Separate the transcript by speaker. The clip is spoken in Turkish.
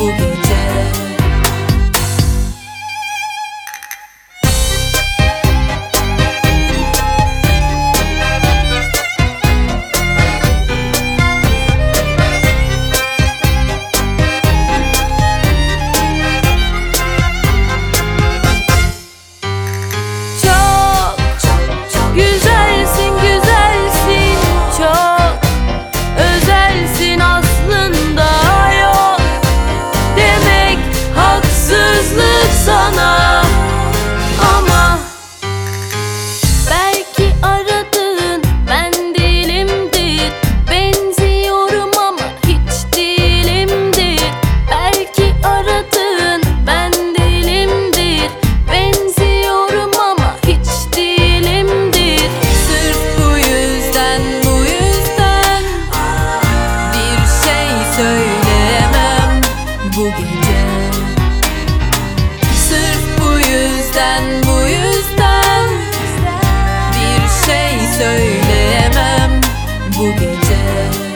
Speaker 1: forget. bu gece. Sırf bu yüzden bu yüzden Bir şey söyleyemem bu gece.